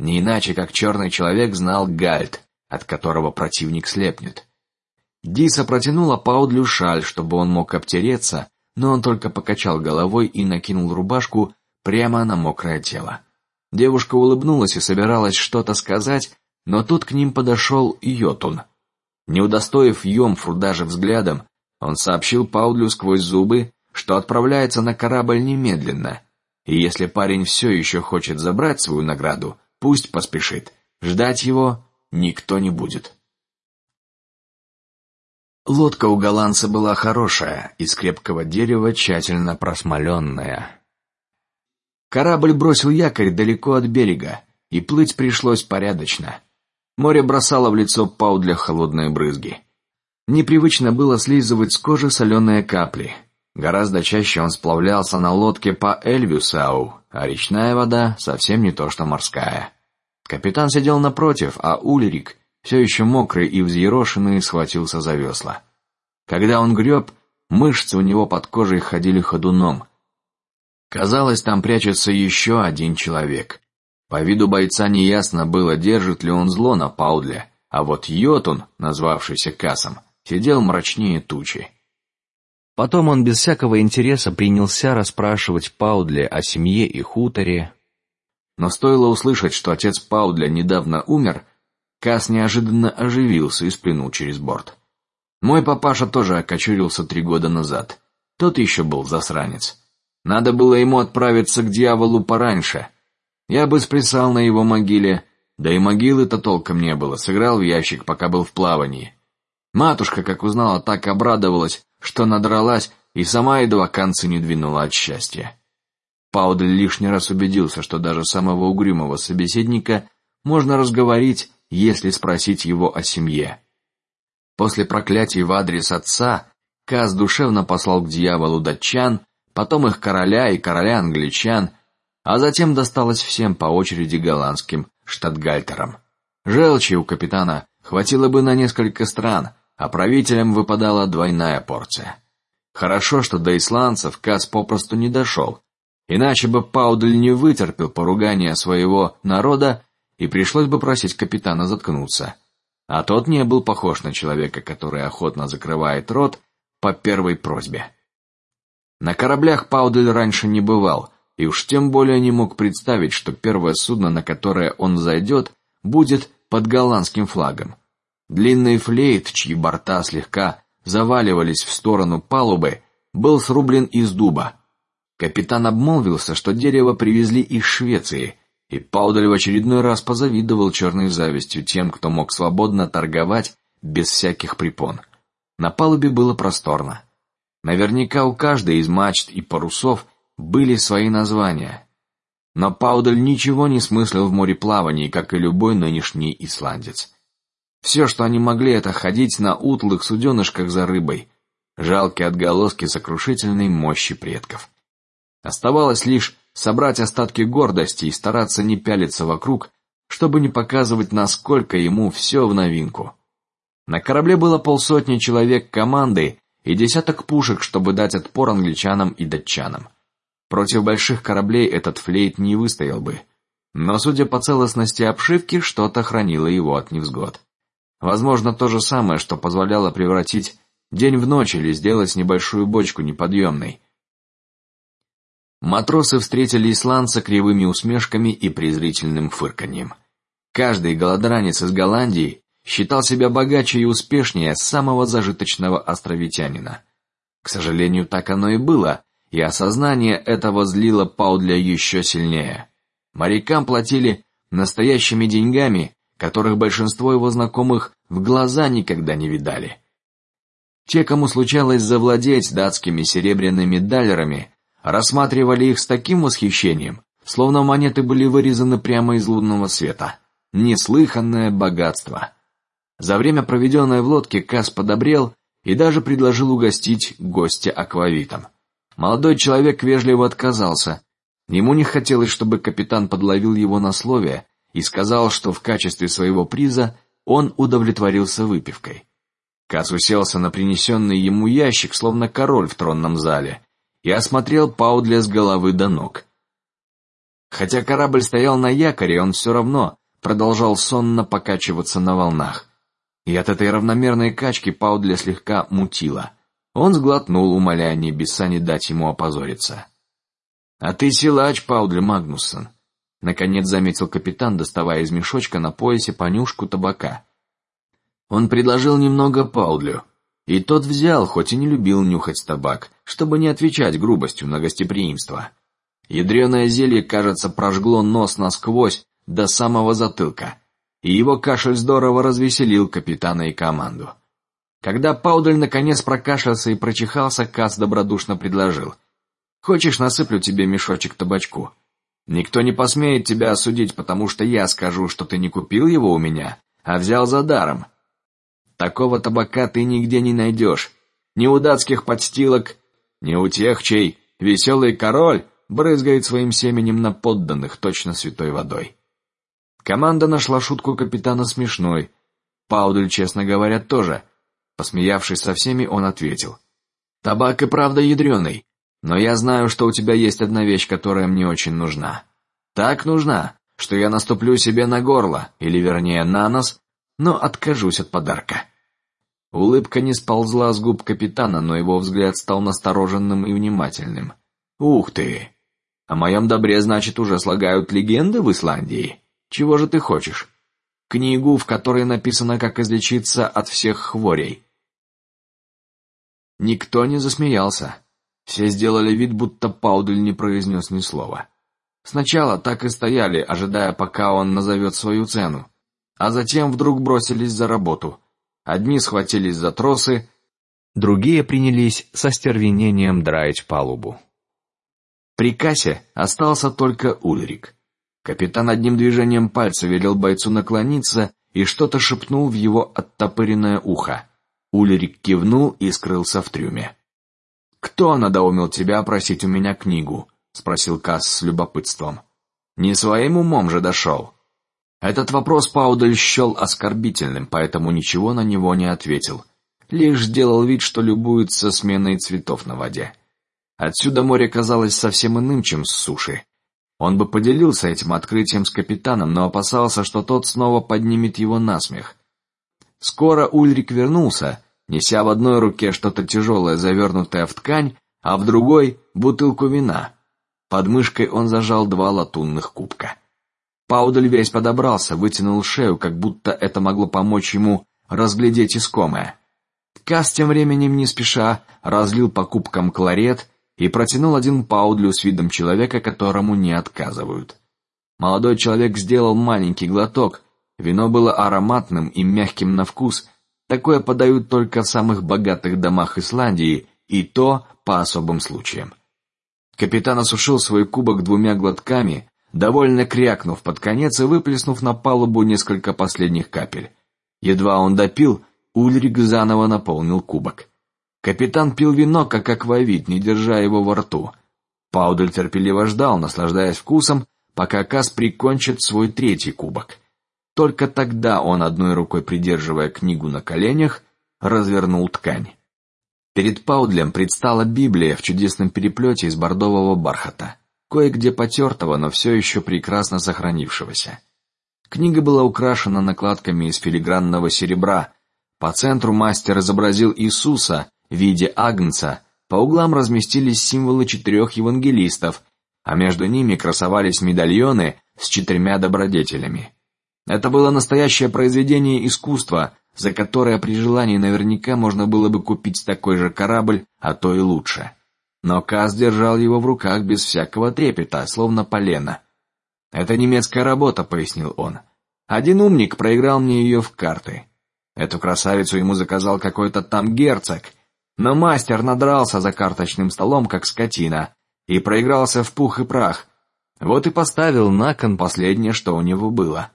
Не иначе, как черный человек знал Гальт, от которого противник слепнет. Диса протянула Паудлю шаль, чтобы он мог обтереться, но он только покачал головой и накинул рубашку прямо на мокрое тело. Девушка улыбнулась и собиралась что-то сказать, но тут к ним подошел Йотун. Не удостоив Йомфру даже взглядом, он сообщил Паудлю сквозь зубы, что отправляется на корабль немедленно, и если парень все еще хочет забрать свою награду, пусть поспешит. Ждать его никто не будет. Лодка у голландца была хорошая, из крепкого дерева, тщательно просмоленная. Корабль бросил якорь далеко от берега, и плыть пришлось порядочно. Море бросало в лицо Паудля холодные брызги. Непривычно было слизывать с кожи соленые капли. Гораздо чаще он сплавлялся на лодке по Эльвюсау, а речная вода совсем не то, что морская. Капитан сидел напротив, а Ульрик все еще мокрый и взъерошенный, схватился за весла. Когда он греб, мышцы у него под кожей ходили ходуном. Казалось, там прячется еще один человек. По виду бойца неясно было, держит ли он зло на Паудля, а вот Йотун, назвавшийся Касом, сидел мрачнее тучи. Потом он без всякого интереса принялся расспрашивать Паудля о семье и хуторе. Но стоило услышать, что отец Паудля недавно умер, Кас неожиданно оживился и сплюнул через борт. Мой папаша тоже окочурился три года назад. Тот еще был засранец. Надо было ему отправиться к дьяволу пораньше. Я бы сплясал на его могиле, да и могилы-то толком не было. Сыграл в ящик, пока был в плавании. Матушка, как узнала, так обрадовалась, что надралась и сама едва концы не двинула от счастья. Паудель лишний раз убедился, что даже самого угрюмого собеседника можно разговорить, если спросить его о семье. После проклятий в адрес отца Каз душевно послал к дьяволу датчан, потом их короля и короля англичан, а затем досталось всем по очереди голландским штатгальтерам. Желчи у капитана хватило бы на несколько стран, а правителям выпадала двойная порция. Хорошо, что до исландцев Каз попросту не дошел, иначе бы Паудель не вытерпел поругания своего народа и пришлось бы просить капитана заткнуться а тот не был похож на человека, который охотно закрывает рот по первой просьбе. На кораблях Паудель раньше не бывал, и уж тем более не мог представить, что первое судно, на которое он зайдет, будет под голландским флагом. Длинный флейт, чьи борта слегка заваливались в сторону палубы, был срублен из дуба. Капитан обмолвился, что дерево привезли из Швеции, и Паудель в очередной раз позавидовал черной завистью тем, кто мог свободно торговать без всяких препон. На палубе было просторно. Наверняка у каждой из мачт и парусов были свои названия. Но Паудель ничего не смыслил в мореплавании, как и любой нынешний исландец. Все, что они могли, это ходить на утлых суденышках за рыбой, жалкие отголоски сокрушительной мощи предков. Оставалось лишь собрать остатки гордости и стараться не пялиться вокруг, чтобы не показывать, насколько ему все в новинку. На корабле было полсотни человек команды и десяток пушек, чтобы дать отпор англичанам и датчанам. Против больших кораблей этот флейт не выстоял бы, но, судя по целостности обшивки, что-то хранило его от невзгод. Возможно, то же самое, что позволяло превратить день в ночь или сделать небольшую бочку неподъемной. Матросы встретили исландца кривыми усмешками и презрительным фырканьем. Каждый голодранец из Голландии считал себя богаче и успешнее самого зажиточного островитянина. К сожалению, так оно и было, и осознание этого злило Паудля еще сильнее. Морякам платили настоящими деньгами, которых большинство его знакомых в глаза никогда не видали. Те, кому случалось завладеть датскими серебряными даллерами, рассматривали их с таким восхищением, словно монеты были вырезаны прямо из лунного света. Неслыханное богатство. За время проведенное в лодке Кас подобрел и даже предложил угостить гостя аквавитом. Молодой человек вежливо отказался. Ему не хотелось, чтобы капитан подловил его на слове и сказал, что в качестве своего приза он удовлетворился выпивкой. Кас уселся на принесенный ему ящик, словно король в тронном зале, и осмотрел Паудля с головы до ног. Хотя корабль стоял на якоре, он все равно продолжал сонно покачиваться на волнах. И от этой равномерной качки Паудля слегка мутило. Он сглотнул, умоляя небеса не дать ему опозориться. А ты силач, Паудля Магнуссон, наконец заметил капитан, доставая из мешочка на поясе понюшку табака. Он предложил немного Паудлю, и тот взял, хоть и не любил нюхать табак, чтобы не отвечать грубостью на гостеприимство. Ядреное зелье, кажется, прожгло нос насквозь до самого затылка, и его кашель здорово развеселил капитана и команду. Когда Паудель наконец прокашлялся и прочихался, Кац добродушно предложил: "Хочешь, насыплю тебе мешочек табачку? Никто не посмеет тебя осудить, потому что я скажу, что ты не купил его у меня, а взял за даром. Такого табака ты нигде не найдешь. Ни у датских подстилок, ни у тех, чей веселый король брызгает своим семенем на подданных точно святой водой. Команда нашла шутку капитана смешной. Паудель, честно говоря, тоже. Посмеявшись со всеми, он ответил: "Табак и правда ядреный, но я знаю, что у тебя есть одна вещь, которая мне очень нужна. Так нужна, что я наступлю себе на горло, или вернее на нос, но откажусь от подарка. Улыбка не сползла с губ капитана, но его взгляд стал настороженным и внимательным. Ух ты! О моем добре, значит, уже слагают легенды в Исландии. Чего же ты хочешь? Книгу, в которой написано, как излечиться от всех хворей. Никто не засмеялся. Все сделали вид, будто Паудель не произнес ни слова. Сначала так и стояли, ожидая, пока он назовет свою цену, а затем вдруг бросились за работу. Одни схватились за тросы, другие принялись со стервенением драить палубу. При кассе остался только Ульрик. Капитан одним движением пальца велел бойцу наклониться и что-то шепнул в его оттопыренное ухо. Ульрик кивнул и скрылся в трюме. Кто надоумил тебя просить у меня книгу? спросил Касс с любопытством. Не своим умом же дошел. Этот вопрос Паудель счел оскорбительным, поэтому ничего на него не ответил, лишь сделал вид, что любуется сменой цветов на воде. Отсюда море казалось совсем иным, чем с суши. Он бы поделился этим открытием с капитаном, но опасался, что тот снова поднимет его на смех. Скоро Ульрик вернулся, неся в одной руке что-то тяжелое, завернутое в ткань, а в другой бутылку вина. Под мышкой он зажал два латунных кубка. Паудель весь подобрался, вытянул шею, как будто это могло помочь ему разглядеть искомое. Кас тем временем не спеша разлил по кубкам кларет и протянул один Паудлю с видом человека, которому не отказывают. Молодой человек сделал маленький глоток. Вино было ароматным и мягким на вкус. Такое подают только в самых богатых домах Исландии, и то по особым случаям. Капитан осушил свой кубок двумя глотками, довольно крякнув под конец и выплеснув на палубу несколько последних капель. Едва он допил, Ульрик заново наполнил кубок. Капитан пил вино как аквавит, не держа его во рту. Паудель терпеливо ждал, наслаждаясь вкусом, пока Кас прикончит свой третий кубок. Только тогда он одной рукой придерживая книгу на коленях развернул ткань. Перед Паудлем предстала Библия в чудесном переплете из бордового бархата кое-где потертого, но все еще прекрасно сохранившегося. Книга была украшена накладками из филигранного серебра. По центру мастер изобразил Иисуса в виде агнца, по углам разместились символы четырех евангелистов, а между ними красовались медальоны с четырьмя добродетелями. Это было настоящее произведение искусства, за которое при желании наверняка можно было бы купить такой же корабль, а то и лучше но Каз держал его в руках без всякого трепета, словно полено. Это немецкая работа, пояснил он. Один умник проиграл мне ее в карты. Эту красавицу ему заказал какой-то там герцог, но мастер надрался за карточным столом как скотина и проигрался в пух и прах. Вот и поставил на кон последнее, что у него было.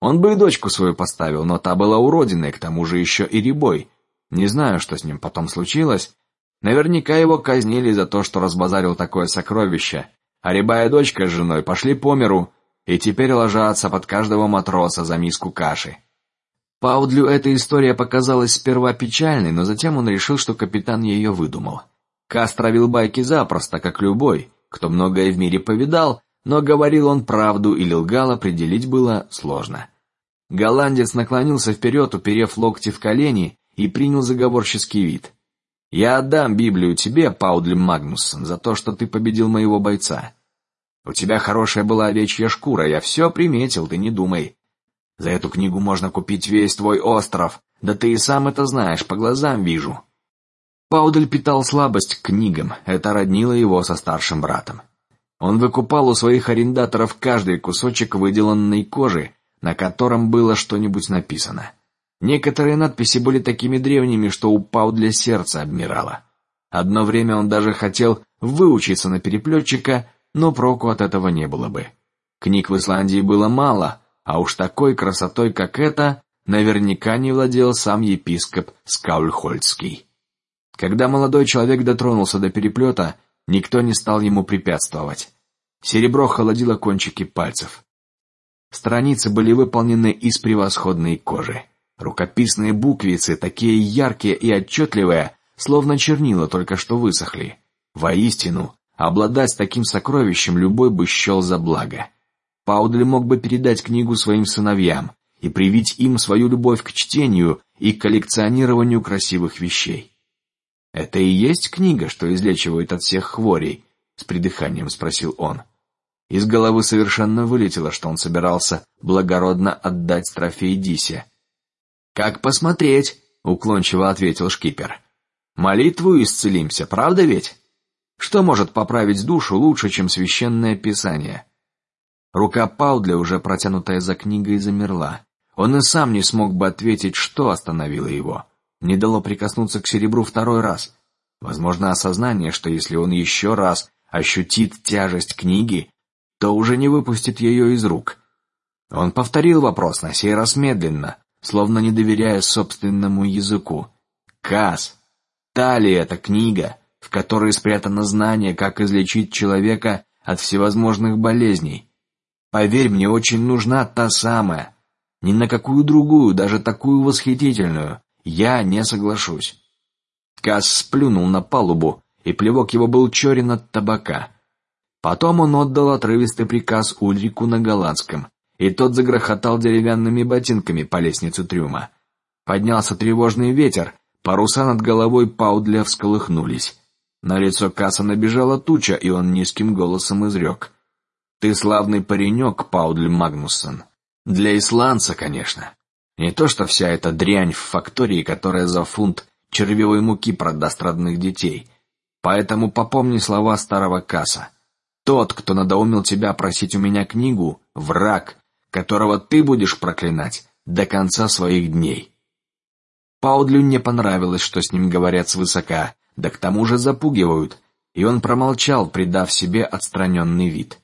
Он бы и дочку свою поставил, но та была уродиной, к тому же еще и ребой. Не знаю, что с ним потом случилось, Наверняка его казнили за то, что разбазарил такое сокровище. А рябая дочка с женой пошли по миру и теперь ложатся под каждого матроса за миску каши. Паудлю эта история показалась сперва печальной, но затем он решил, что капитан ее выдумал. Кас травил байки запросто, как любой, кто многое в мире повидал, но говорил он правду или лгал, определить было сложно. Голландец наклонился вперед, уперев локти в колени, и принял заговорческий вид. Я отдам Библию тебе, Паудли Магнуссон, за то, что ты победил моего бойца. У тебя хорошая была овечья шкура, я все приметил, ты не думай. За эту книгу можно купить весь твой остров, да ты и сам это знаешь, по глазам вижу. Паудель питал слабость к книгам, это роднило его со старшим братом. Он выкупал у своих арендаторов каждый кусочек выделанной кожи, на котором было что-нибудь написано. Некоторые надписи были такими древними, что упал для сердца обмирало. Одно время он даже хотел выучиться на переплетчика, но проку от этого не было бы. Книг в Исландии было мало, а уж такой красотой, как эта, наверняка не владел сам епископ Скаульхольцкий. Когда молодой человек дотронулся до переплета, никто не стал ему препятствовать. Серебро холодило кончики пальцев. Страницы были выполнены из превосходной кожи. Рукописные буквицы такие яркие и отчетливые, словно чернила только что высохли. Воистину, обладать таким сокровищем любой бы счел за благо. Паудли мог бы передать книгу своим сыновьям и привить им свою любовь к чтению и коллекционированию красивых вещей. Это и есть книга, что излечивает от всех хворей? С придыханием спросил он. Из головы совершенно вылетело, что он собирался благородно отдать трофей Дисе. Как посмотреть? уклончиво ответил шкипер. Молитву исцелимся, правда ведь? Что может поправить душу лучше, чем священное писание? Рука Паудля, уже протянутая за книгой, замерла. Он и сам не смог бы ответить, что остановило его. Не дало прикоснуться к серебру второй раз. Возможно, осознание, что если он еще раз ощутит тяжесть книги, то уже не выпустит ее из рук. Он повторил вопрос на сей раз медленно, словно не доверяя собственному языку. Кас, та ли эта книга, в которой спрятано знание, как излечить человека от всевозможных болезней? Поверь мне, очень нужна та самая. Ни на какую другую, даже такую восхитительную, я не соглашусь. Кас сплюнул на палубу, и плевок его был черен от табака. Потом он отдал отрывистый приказ Ульрику на голландском, и тот загрохотал деревянными ботинками по лестнице трюма. Поднялся тревожный ветер, паруса над головой Паудля всколыхнулись. На лицо Касса набежала туча, и он низким голосом изрек: ты славный паренек, Паудль Магнуссон. Для исландца, конечно. Не то, что вся эта дрянь в фактории, которая за фунт червивой муки продаст родных детей. Поэтому попомни слова старого Касса. Тот, кто надоумил тебя просить у меня книгу, враг, которого ты будешь проклинать до конца своих дней. Паудлю не понравилось, что с ним говорят свысока, да к тому же запугивают, и он промолчал, придав себе отстраненный вид.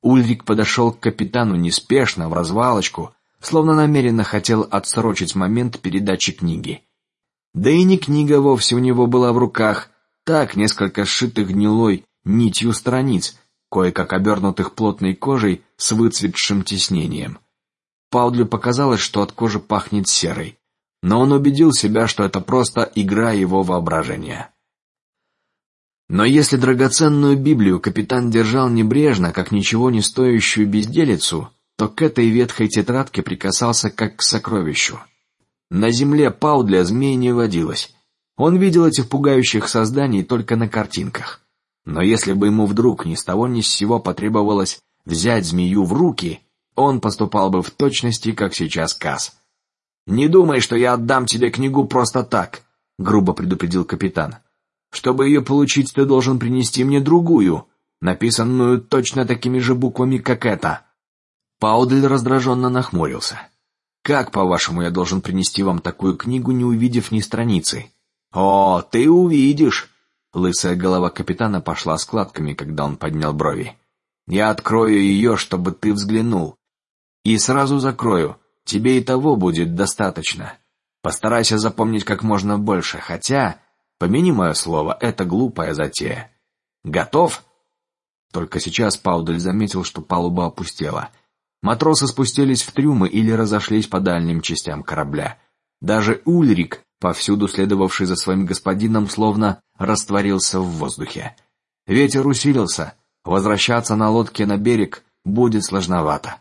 Ульрик подошел к капитану неспешно, в развалочку, словно намеренно хотел отсрочить момент передачи книги. Да и не книга вовсе у него была в руках, так несколько сшитых гнилой нитью страниц, кое-как обернутых плотной кожей с выцветшим тиснением. Паудлю показалось, что от кожи пахнет серой, но он убедил себя, что это просто игра его воображения. Но если драгоценную Библию капитан держал небрежно, как ничего не стоящую безделицу, то к этой ветхой тетрадке прикасался как к сокровищу. На земле Паудля змей не водилось. Он видел этих пугающих созданий только на картинках. Но если бы ему вдруг ни с того ни с сего потребовалось взять змею в руки, он поступал бы в точности, как сейчас Кас. Не думай, что я отдам тебе книгу просто так, грубо предупредил капитан. Чтобы ее получить, ты должен принести мне другую, написанную точно такими же буквами, как эта. Паудель раздраженно нахмурился. Как, по-вашему, я должен принести вам такую книгу, не увидев ни страницы? О, ты увидишь. Лысая голова капитана пошла складками, когда он поднял брови. Я открою ее, чтобы ты взглянул, и сразу закрою. Тебе и того будет достаточно. Постарайся запомнить как можно больше, хотя Помяни мое слово, это глупая затея. Готов? Только сейчас Паудель заметил, что палуба опустела. Матросы спустились в трюмы или разошлись по дальним частям корабля. Даже Ульрик, повсюду следовавший за своим господином, словно растворился в воздухе. Ветер усилился. Возвращаться на лодке на берег будет сложновато.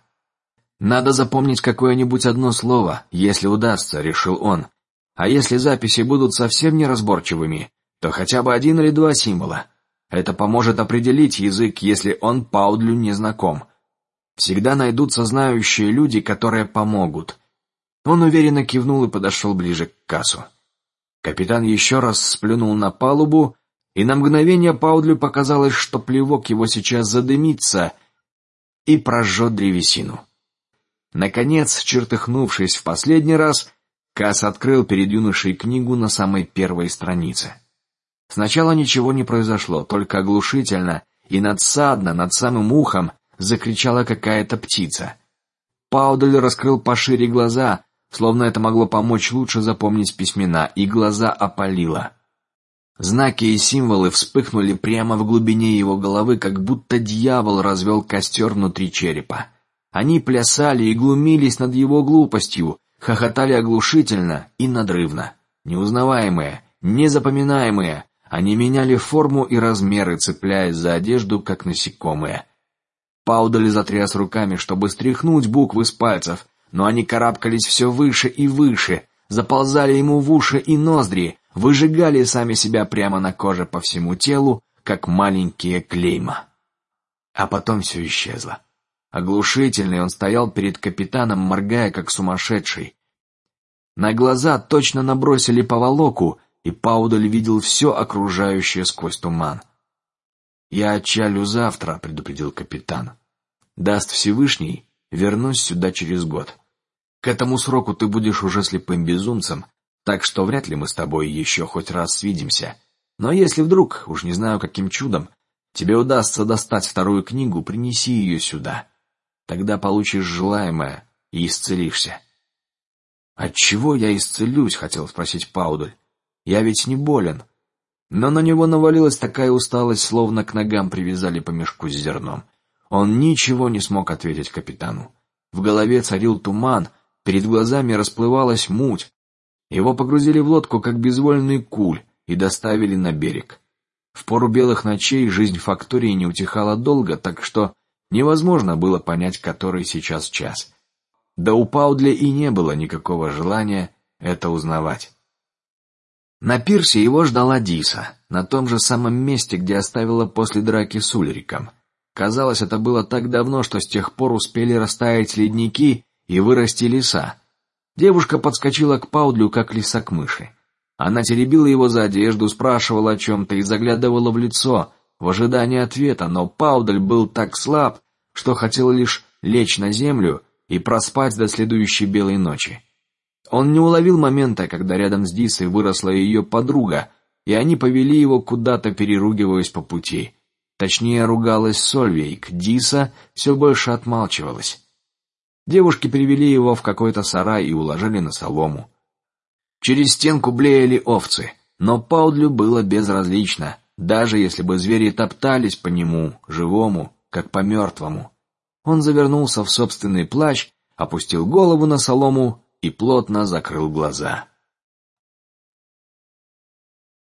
Надо запомнить какое-нибудь одно слово, если удастся, решил он, а если записи будут совсем неразборчивыми, то хотя бы один или два символа. Это поможет определить язык, если он Паудлю не знаком. Всегда найдутся знающие люди, которые помогут. Он уверенно кивнул и подошел ближе к кассу. Капитан еще раз сплюнул на палубу, и на мгновение Паудлю показалось, что плевок его сейчас задымится и прожжет древесину. Наконец, чертыхнувшись в последний раз, Кас открыл перед юношей книгу на самой первой странице. Сначала ничего не произошло, только оглушительно и надсадно над самым ухом закричала какая-то птица. Паудель раскрыл пошире глаза, словно это могло помочь лучше запомнить письмена, и глаза опалило. Знаки и символы вспыхнули прямо в глубине его головы, как будто дьявол развел костер внутри черепа. Они плясали и глумились над его глупостью, хохотали оглушительно и надрывно, неузнаваемые, незапоминаемые. Они меняли форму и размеры, цепляясь за одежду, как насекомые. Паудаль затряс руками, чтобы стряхнуть буквы с пальцев, но они карабкались все выше и выше, заползали ему в уши и ноздри, выжигали сами себя прямо на коже по всему телу, как маленькие клейма. А потом все исчезло. Оглушительный он стоял перед капитаном, моргая как сумасшедший. На глаза точно набросили поволоку, и Паудаль видел все окружающее сквозь туман. Я отчалю завтра, предупредил капитан. Даст Всевышний, вернусь сюда через год. К этому сроку ты будешь уже слепым безумцем, так что вряд ли мы с тобой еще хоть раз свидимся. Но если вдруг, уж не знаю каким чудом, тебе удастся достать вторую книгу, принеси ее сюда. Тогда получишь желаемое и исцелишься. От чего я исцелюсь? хотел спросить Паудуль. Я ведь не болен. Но на него навалилась такая усталость, словно к ногам привязали по мешку с зерном. Он ничего не смог ответить капитану. В голове царил туман, перед глазами расплывалась муть. Его погрузили в лодку как безвольный куль и доставили на берег. В пору белых ночей жизнь фактории не утихала долго, так что невозможно было понять, который сейчас час. Да у Паудля и не было никакого желания это узнавать. На пирсе его ждала Диса, на том же самом месте, где оставила после драки с Ульриком. Казалось, это было так давно, что с тех пор успели растаять ледники и вырасти леса. Девушка подскочила к Паудлю, как лиса к мыши. Она теребила его за одежду, спрашивала о чем-то и заглядывала в лицо в ожидании ответа, но Паудль был так слаб, что хотел лишь лечь на землю и проспать до следующей белой ночи. Он не уловил момента, когда рядом с Дисой выросла ее подруга, и они повели его куда-то, переругиваясь по пути. Точнее, ругалась Сольвейк. Диса все больше отмалчивалась. Девушки привели его в какой-то сарай и уложили на солому. Через стенку блеяли овцы, но Паудлю было безразлично, даже если бы звери топтались по нему, живому, как по мертвому. Он завернулся в собственный плащ, опустил голову на солому и плотно закрыл глаза.